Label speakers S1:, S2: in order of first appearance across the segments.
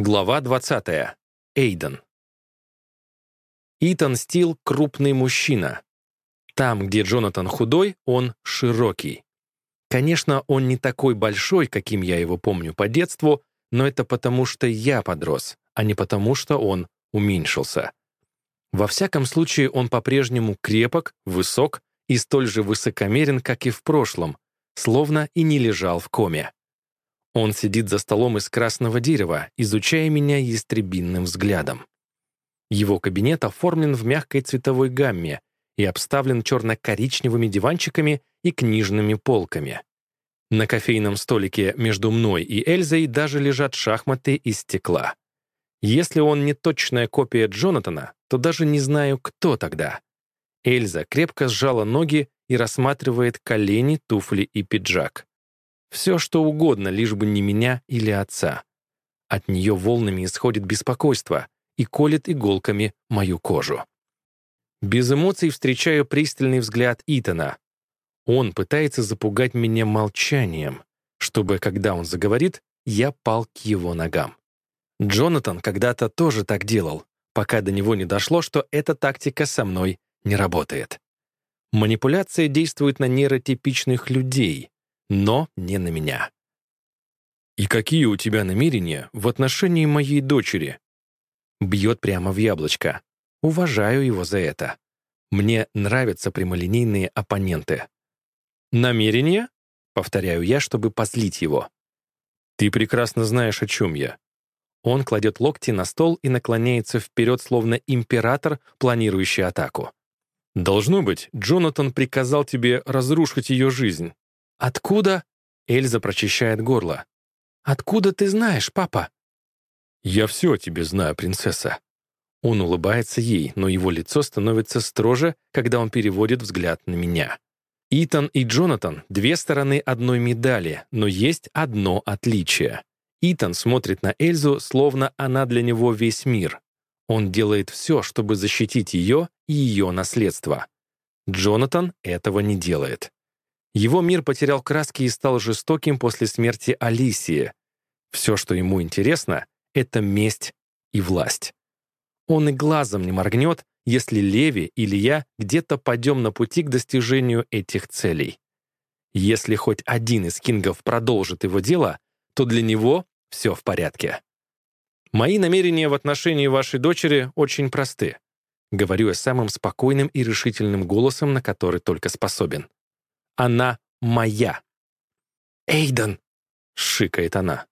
S1: Глава 20. Эйден. Итан Стил — крупный мужчина. Там, где Джонатан худой, он широкий. Конечно, он не такой большой, каким я его помню по детству, но это потому, что я подрос, а не потому, что он уменьшился. Во всяком случае, он по-прежнему крепок, высок и столь же высокомерен, как и в прошлом, словно и не лежал в коме. Он сидит за столом из красного дерева, изучая меня ястребинным взглядом. Его кабинет оформлен в мягкой цветовой гамме и обставлен черно-коричневыми диванчиками и книжными полками. На кофейном столике между мной и Эльзой даже лежат шахматы из стекла. Если он не точная копия Джонатана, то даже не знаю, кто тогда. Эльза крепко сжала ноги и рассматривает колени, туфли и пиджак. Все, что угодно, лишь бы не меня или отца. От нее волнами исходит беспокойство и колет иголками мою кожу. Без эмоций встречаю пристальный взгляд Итана. Он пытается запугать меня молчанием, чтобы, когда он заговорит, я пал к его ногам. Джонатан когда-то тоже так делал, пока до него не дошло, что эта тактика со мной не работает. Манипуляция действует на нейротипичных людей, но не на меня. «И какие у тебя намерения в отношении моей дочери?» Бьет прямо в яблочко. Уважаю его за это. Мне нравятся прямолинейные оппоненты. «Намерения?» — повторяю я, чтобы позлить его. «Ты прекрасно знаешь, о чем я». Он кладет локти на стол и наклоняется вперед, словно император, планирующий атаку. «Должно быть, Джонатан приказал тебе разрушить ее жизнь, «Откуда?» Эльза прочищает горло. «Откуда ты знаешь, папа?» «Я все о тебе знаю, принцесса». Он улыбается ей, но его лицо становится строже, когда он переводит взгляд на меня. Итан и Джонатан — две стороны одной медали, но есть одно отличие. Итан смотрит на Эльзу, словно она для него весь мир. Он делает все, чтобы защитить ее и ее наследство. Джонатан этого не делает. Его мир потерял краски и стал жестоким после смерти Алисии. Все, что ему интересно, — это месть и власть. Он и глазом не моргнет, если Леви или я где-то пойдем на пути к достижению этих целей. Если хоть один из кингов продолжит его дело, то для него все в порядке. Мои намерения в отношении вашей дочери очень просты. Говорю я самым спокойным и решительным голосом, на который только способен. Она моя. «Эйден!» — шикает она.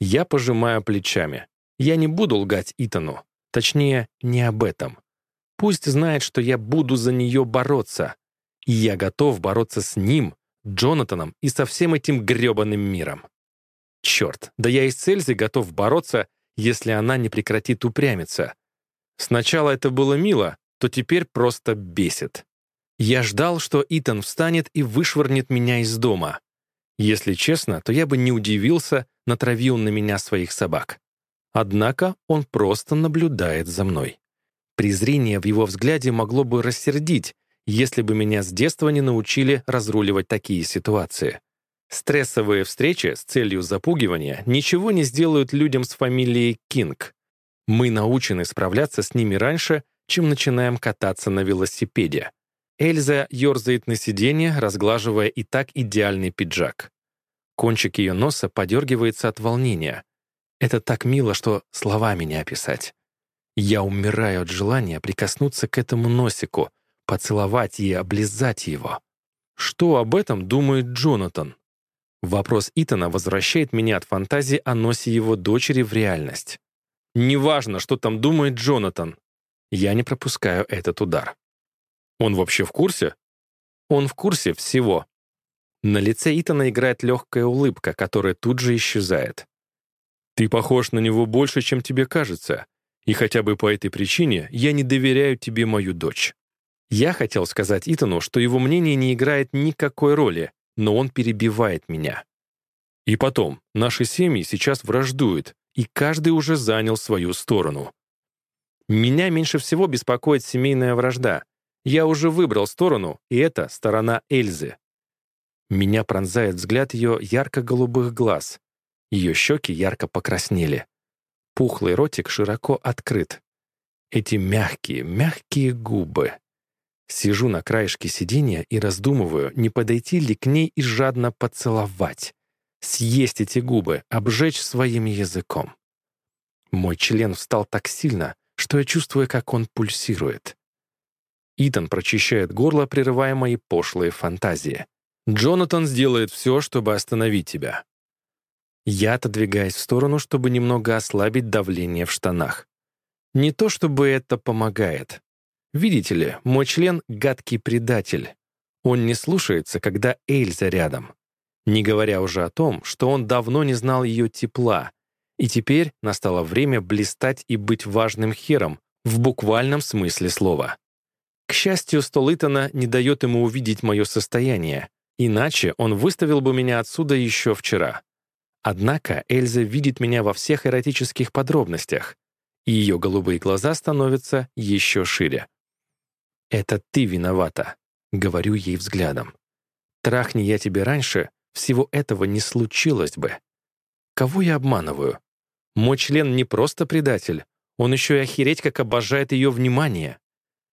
S1: Я пожимаю плечами. Я не буду лгать Итану. Точнее, не об этом. Пусть знает, что я буду за нее бороться. И я готов бороться с ним, Джонатаном и со всем этим грёбаным миром. Черт, да я и с Эльзи готов бороться, если она не прекратит упрямиться. Сначала это было мило, то теперь просто бесит. Я ждал, что Итан встанет и вышвырнет меня из дома. Если честно, то я бы не удивился, натравил на меня своих собак. Однако он просто наблюдает за мной. Презрение в его взгляде могло бы рассердить, если бы меня с детства не научили разруливать такие ситуации. Стрессовые встречи с целью запугивания ничего не сделают людям с фамилией Кинг. Мы научены справляться с ними раньше, чем начинаем кататься на велосипеде. Эльза, ерзает на сиденье, разглаживая и так идеальный пиджак. Кончик ее носа подергивается от волнения. Это так мило, что словами не описать. Я умираю от желания прикоснуться к этому носику, поцеловать и облизать его. Что об этом думает Джонатан? Вопрос Итана возвращает меня от фантазии о носе его дочери в реальность. Неважно, что там думает Джонатан. Я не пропускаю этот удар. Он вообще в курсе? Он в курсе всего. На лице Итана играет легкая улыбка, которая тут же исчезает. Ты похож на него больше, чем тебе кажется. И хотя бы по этой причине я не доверяю тебе мою дочь. Я хотел сказать Итану, что его мнение не играет никакой роли, но он перебивает меня. И потом, наши семьи сейчас враждуют, и каждый уже занял свою сторону. Меня меньше всего беспокоит семейная вражда, я уже выбрал сторону, и это сторона Эльзы. Меня пронзает взгляд ее ярко-голубых глаз. Ее щеки ярко покраснели. Пухлый ротик широко открыт. Эти мягкие, мягкие губы. Сижу на краешке сиденья и раздумываю, не подойти ли к ней и жадно поцеловать. Съесть эти губы, обжечь своим языком. Мой член встал так сильно, что я чувствую, как он пульсирует. Итан прочищает горло прерываемой пошлой фантазии. Джонатан сделает все, чтобы остановить тебя. Я отодвигаюсь в сторону, чтобы немного ослабить давление в штанах. Не то чтобы это помогает. Видите ли, мой член — гадкий предатель. Он не слушается, когда Эльза рядом. Не говоря уже о том, что он давно не знал ее тепла. И теперь настало время блистать и быть важным хером в буквальном смысле слова. К счастью, Столытона не дает ему увидеть мое состояние, иначе он выставил бы меня отсюда еще вчера. Однако Эльза видит меня во всех эротических подробностях, и ее голубые глаза становятся еще шире. «Это ты виновата», — говорю ей взглядом. «Трахни я тебе раньше, всего этого не случилось бы. Кого я обманываю? Мой член не просто предатель, он еще и охереть, как обожает ее внимание.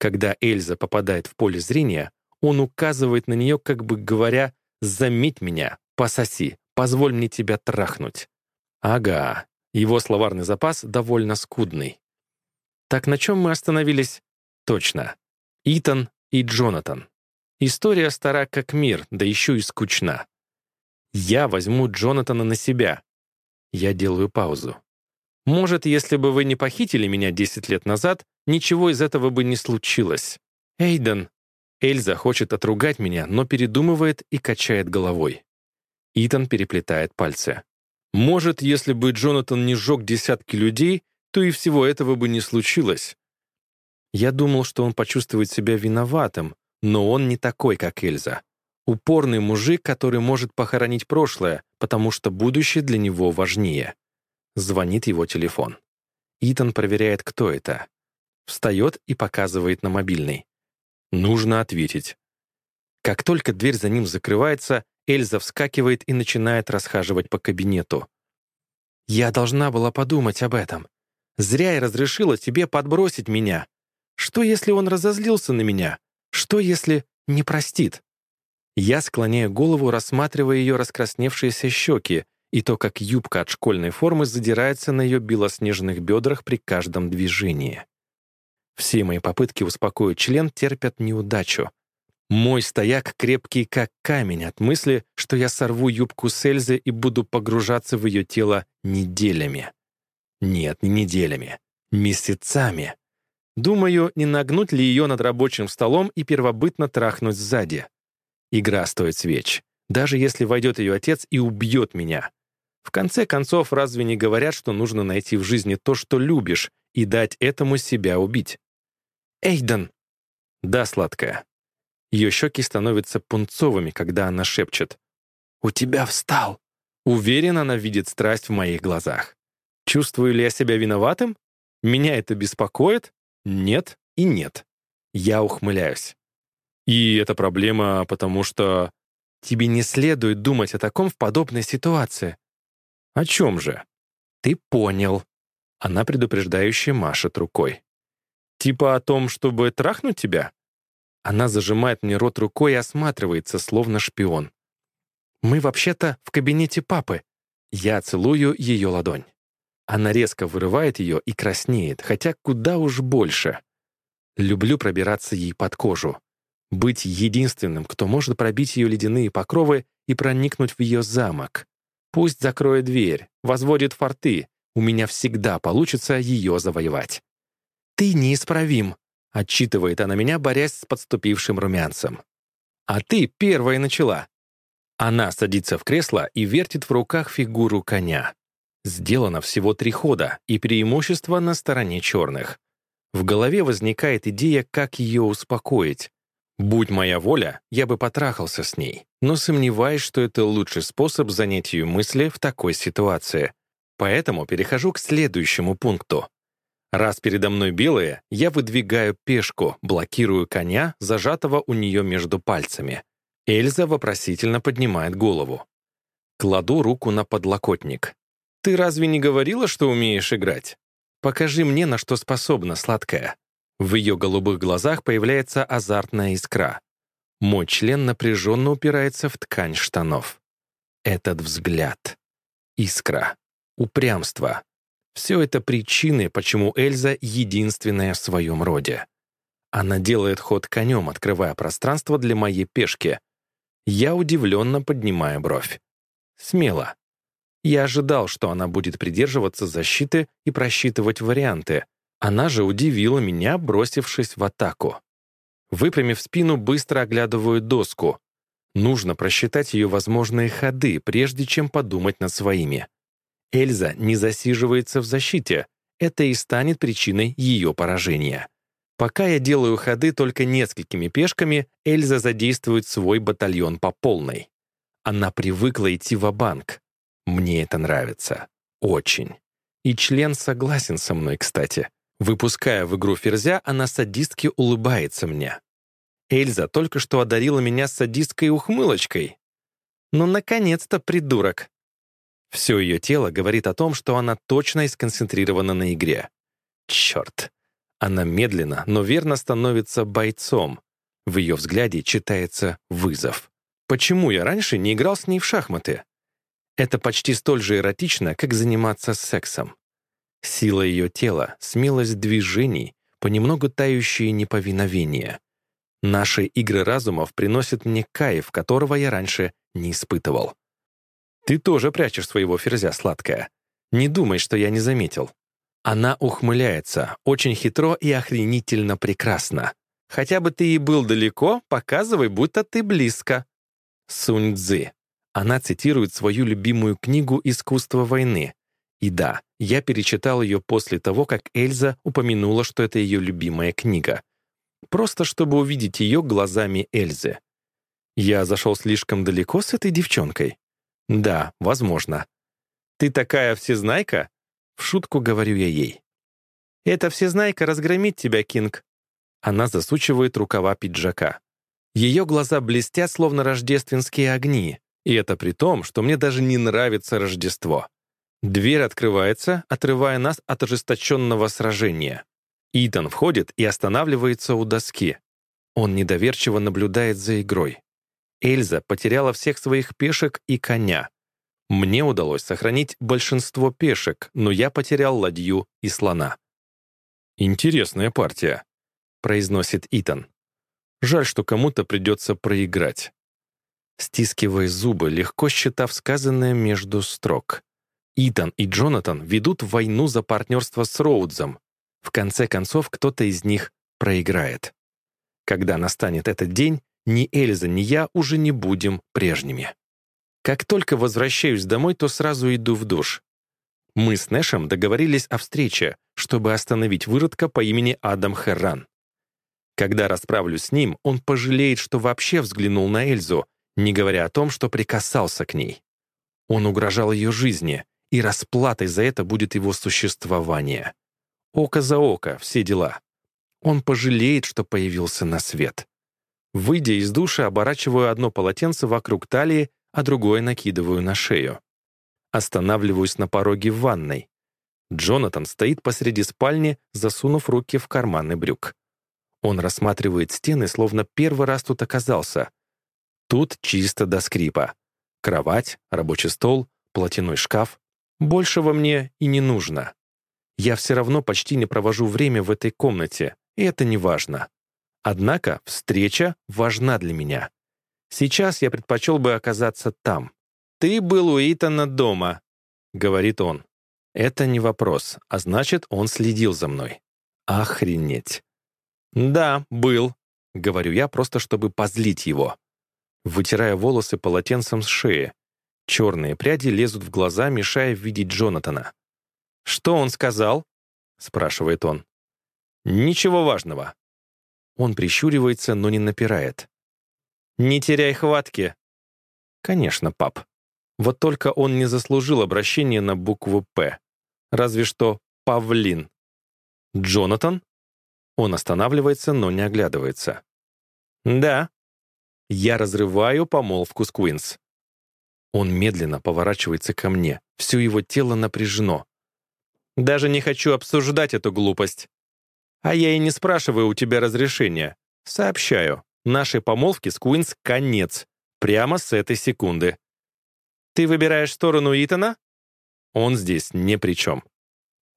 S1: Когда Эльза попадает в поле зрения, он указывает на нее, как бы говоря, «Заметь меня, пососи, позволь мне тебя трахнуть». Ага, его словарный запас довольно скудный. Так на чем мы остановились? Точно. Итан и Джонатан. История стара как мир, да еще и скучна. Я возьму Джонатана на себя. Я делаю паузу. Может, если бы вы не похитили меня 10 лет назад, ничего из этого бы не случилось. Эйден. Эльза хочет отругать меня, но передумывает и качает головой. Итан переплетает пальцы. Может, если бы Джонатан не сжег десятки людей, то и всего этого бы не случилось. Я думал, что он почувствует себя виноватым, но он не такой, как Эльза. Упорный мужик, который может похоронить прошлое, потому что будущее для него важнее. Звонит его телефон. Итан проверяет, кто это. Встает и показывает на мобильный. Нужно ответить. Как только дверь за ним закрывается, Эльза вскакивает и начинает расхаживать по кабинету. «Я должна была подумать об этом. Зря я разрешила тебе подбросить меня. Что, если он разозлился на меня? Что, если не простит?» Я склоняю голову, рассматривая ее раскрасневшиеся щеки, и то, как юбка от школьной формы задирается на ее белоснежных бедрах при каждом движении. Все мои попытки успокоить член терпят неудачу. Мой стояк крепкий как камень от мысли, что я сорву юбку с Эльзы и буду погружаться в ее тело неделями. Нет, не неделями. Месяцами. Думаю, не нагнуть ли ее над рабочим столом и первобытно трахнуть сзади. Игра стоит свеч. Даже если войдет ее отец и убьет меня. В конце концов, разве не говорят, что нужно найти в жизни то, что любишь, и дать этому себя убить? «Эйден!» «Да, сладкая». Ее щеки становятся пунцовыми, когда она шепчет. «У тебя встал!» Уверен, она видит страсть в моих глазах. Чувствую ли я себя виноватым? Меня это беспокоит? Нет и нет. Я ухмыляюсь. И это проблема, потому что... Тебе не следует думать о таком в подобной ситуации. «О чем же?» «Ты понял». Она предупреждающе машет рукой. «Типа о том, чтобы трахнуть тебя?» Она зажимает мне рот рукой и осматривается, словно шпион. «Мы вообще-то в кабинете папы». Я целую ее ладонь. Она резко вырывает ее и краснеет, хотя куда уж больше. Люблю пробираться ей под кожу. Быть единственным, кто может пробить ее ледяные покровы и проникнуть в ее замок. Пусть закроет дверь, возводит форты. У меня всегда получится ее завоевать. «Ты неисправим», — отчитывает она меня, борясь с подступившим румянцем. «А ты первая начала». Она садится в кресло и вертит в руках фигуру коня. Сделано всего три хода, и преимущество на стороне черных. В голове возникает идея, как ее успокоить. Будь моя воля, я бы потрахался с ней, но сомневаюсь, что это лучший способ занять ее мысли в такой ситуации. Поэтому перехожу к следующему пункту. Раз передо мной белые, я выдвигаю пешку, блокирую коня, зажатого у нее между пальцами. Эльза вопросительно поднимает голову. Кладу руку на подлокотник. «Ты разве не говорила, что умеешь играть? Покажи мне, на что способна, сладкая. В ее голубых глазах появляется азартная искра. Мой член напряженно упирается в ткань штанов. Этот взгляд. Искра. Упрямство. Все это причины, почему Эльза единственная в своем роде. Она делает ход конем, открывая пространство для моей пешки. Я удивленно поднимаю бровь. Смело. Я ожидал, что она будет придерживаться защиты и просчитывать варианты, она же удивила меня, бросившись в атаку. Выпрямив спину, быстро оглядываю доску. Нужно просчитать ее возможные ходы, прежде чем подумать над своими. Эльза не засиживается в защите. Это и станет причиной ее поражения. Пока я делаю ходы только несколькими пешками, Эльза задействует свой батальон по полной. Она привыкла идти в банк Мне это нравится. Очень. И член согласен со мной, кстати. Выпуская в игру ферзя, она садистки улыбается мне. Эльза только что одарила меня садисткой ухмылочкой. Ну, наконец-то, придурок. Все ее тело говорит о том, что она точно и сконцентрирована на игре. Черт. Она медленно, но верно становится бойцом. В ее взгляде читается вызов. Почему я раньше не играл с ней в шахматы? Это почти столь же эротично, как заниматься сексом. Сила ее тела, смелость движений, понемногу тающие неповиновение. Наши игры разумов приносят мне кайф, которого я раньше не испытывал. Ты тоже прячешь своего ферзя, сладкая. Не думай, что я не заметил. Она ухмыляется, очень хитро и охренительно прекрасно. Хотя бы ты и был далеко, показывай, будто ты близко. Сунь Цзы. Она цитирует свою любимую книгу «Искусство войны», и да, я перечитал ее после того, как Эльза упомянула, что это ее любимая книга. Просто чтобы увидеть ее глазами Эльзы. Я зашел слишком далеко с этой девчонкой? Да, возможно. «Ты такая всезнайка?» В шутку говорю я ей. Это всезнайка разгромит тебя, Кинг». Она засучивает рукава пиджака. Ее глаза блестят, словно рождественские огни. И это при том, что мне даже не нравится Рождество. Дверь открывается, отрывая нас от ожесточенного сражения. Итан входит и останавливается у доски. Он недоверчиво наблюдает за игрой. Эльза потеряла всех своих пешек и коня. Мне удалось сохранить большинство пешек, но я потерял ладью и слона. «Интересная партия», — произносит Итан. «Жаль, что кому-то придется проиграть». Стискивая зубы, легко считав сказанное между строк. Итан и Джонатан ведут войну за партнерство с Роудзом. В конце концов, кто-то из них проиграет. Когда настанет этот день, ни Эльза, ни я уже не будем прежними. Как только возвращаюсь домой, то сразу иду в душ. Мы с Нэшем договорились о встрече, чтобы остановить выродка по имени Адам Херран. Когда расправлюсь с ним, он пожалеет, что вообще взглянул на Эльзу, не говоря о том, что прикасался к ней. Он угрожал ее жизни, и расплатой за это будет его существование. Око за око, все дела. Он пожалеет, что появился на свет. Выйдя из душа, оборачиваю одно полотенце вокруг талии, а другое накидываю на шею. Останавливаюсь на пороге в ванной. Джонатан стоит посреди спальни, засунув руки в карманы брюк. Он рассматривает стены, словно первый раз тут оказался. Тут чисто до скрипа. Кровать, рабочий стол, платяной шкаф, Большего мне и не нужно. Я все равно почти не провожу время в этой комнате, и это не важно. Однако встреча важна для меня. Сейчас я предпочел бы оказаться там. «Ты был у Итана дома», — говорит он. Это не вопрос, а значит, он следил за мной. Охренеть. «Да, был», — говорю я, просто чтобы позлить его. Вытирая волосы полотенцем с шеи, Черные пряди лезут в глаза, мешая видеть Джонатана. «Что он сказал?» — спрашивает он. «Ничего важного». Он прищуривается, но не напирает. «Не теряй хватки!» «Конечно, пап. Вот только он не заслужил обращения на букву «П». Разве что «Павлин». «Джонатан?» Он останавливается, но не оглядывается. «Да». Я разрываю помолвку с Куинс. Он медленно поворачивается ко мне. Все его тело напряжено. «Даже не хочу обсуждать эту глупость. А я и не спрашиваю у тебя разрешения. Сообщаю, нашей помолвки с Куинс конец. Прямо с этой секунды. Ты выбираешь сторону Итана? Он здесь не при чем.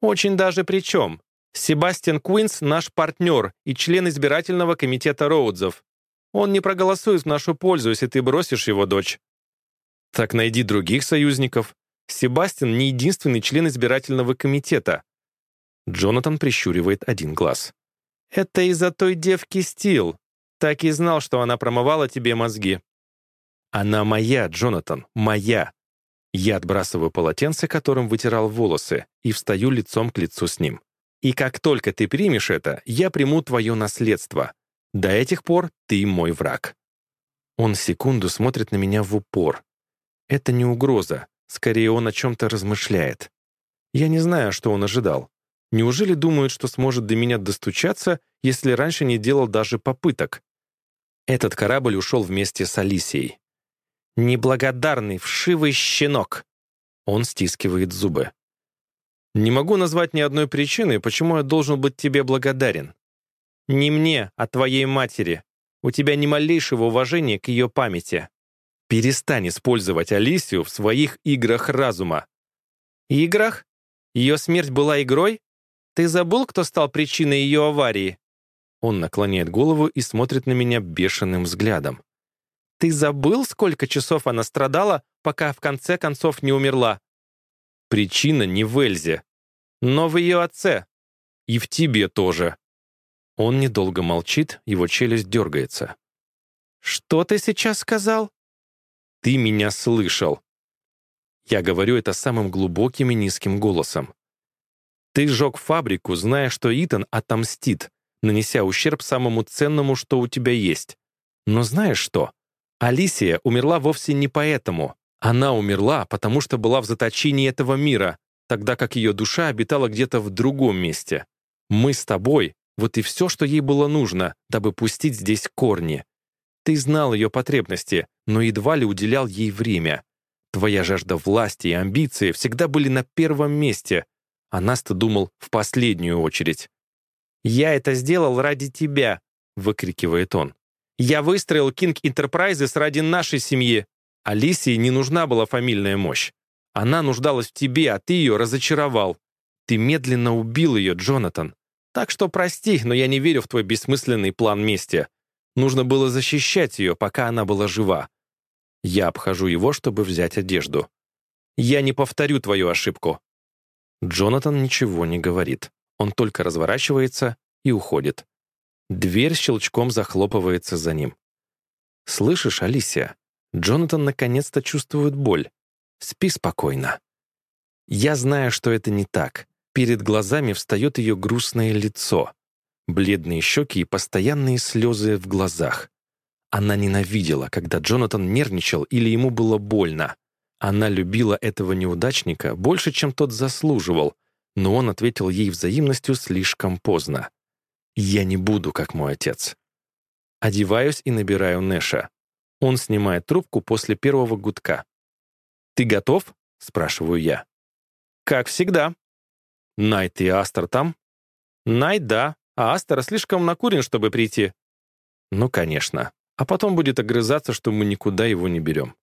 S1: Очень даже при чем. Себастьян Куинс — наш партнер и член избирательного комитета Роудзов. Он не проголосует в нашу пользу, если ты бросишь его, дочь. Так найди других союзников. Себастьян не единственный член избирательного комитета. Джонатан прищуривает один глаз. «Это из-за той девки Стил. Так и знал, что она промывала тебе мозги». «Она моя, Джонатан, моя!» Я отбрасываю полотенце, которым вытирал волосы, и встаю лицом к лицу с ним. «И как только ты примешь это, я приму твое наследство. До этих пор ты мой враг». Он секунду смотрит на меня в упор, это не угроза. Скорее, он о чем-то размышляет. Я не знаю, что он ожидал. Неужели думает, что сможет до меня достучаться, если раньше не делал даже попыток? Этот корабль ушел вместе с Алисией. «Неблагодарный, вшивый щенок!» Он стискивает зубы. «Не могу назвать ни одной причины, почему я должен быть тебе благодарен. Не мне, а твоей матери. У тебя ни малейшего уважения к ее памяти». Перестань использовать Алисию в своих играх разума. Играх? Ее смерть была игрой? Ты забыл, кто стал причиной ее аварии? Он наклоняет голову и смотрит на меня бешеным взглядом. Ты забыл, сколько часов она страдала, пока в конце концов не умерла? Причина не в Эльзе, но в ее отце. И в тебе тоже. Он недолго молчит, его челюсть дергается. «Что ты сейчас сказал?» «Ты меня слышал!» Я говорю это самым глубоким и низким голосом. «Ты сжег фабрику, зная, что Итан отомстит, нанеся ущерб самому ценному, что у тебя есть. Но знаешь что? Алисия умерла вовсе не поэтому. Она умерла, потому что была в заточении этого мира, тогда как ее душа обитала где-то в другом месте. Мы с тобой — вот и все, что ей было нужно, дабы пустить здесь корни. Ты знал ее потребности, но едва ли уделял ей время. Твоя жажда власти и амбиции всегда были на первом месте, а Наста думал в последнюю очередь. «Я это сделал ради тебя!» — выкрикивает он. «Я выстроил King Enterprises ради нашей семьи!» Алисии не нужна была фамильная мощь. Она нуждалась в тебе, а ты ее разочаровал. Ты медленно убил ее, Джонатан. Так что прости, но я не верю в твой бессмысленный план мести. Нужно было защищать ее, пока она была жива. Я обхожу его, чтобы взять одежду. Я не повторю твою ошибку. Джонатан ничего не говорит. Он только разворачивается и уходит. Дверь щелчком захлопывается за ним. «Слышишь, Алисия, Джонатан наконец-то чувствует боль. Спи спокойно». Я знаю, что это не так. Перед глазами встает ее грустное лицо бледные щеки и постоянные слезы в глазах. Она ненавидела, когда Джонатан нервничал или ему было больно. Она любила этого неудачника больше, чем тот заслуживал, но он ответил ей взаимностью слишком поздно. «Я не буду, как мой отец». Одеваюсь и набираю Нэша. Он снимает трубку после первого гудка. «Ты готов?» — спрашиваю я. «Как всегда». «Найт и Астер там?» «Найт, да а Астер слишком накурен, чтобы прийти». «Ну, конечно. А потом будет огрызаться, что мы никуда его не берем».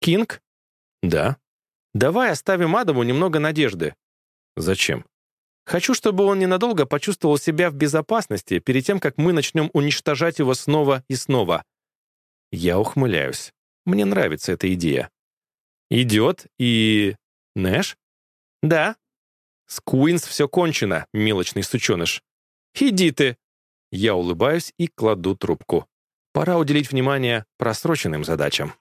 S1: «Кинг?» «Да». «Давай оставим Адаму немного надежды». «Зачем?» «Хочу, чтобы он ненадолго почувствовал себя в безопасности перед тем, как мы начнем уничтожать его снова и снова». Я ухмыляюсь. Мне нравится эта идея. «Идет и... Нэш?» «Да». «С Куинс все кончено, мелочный сученыш. «Иди ты!» Я улыбаюсь и кладу трубку. Пора уделить внимание просроченным задачам.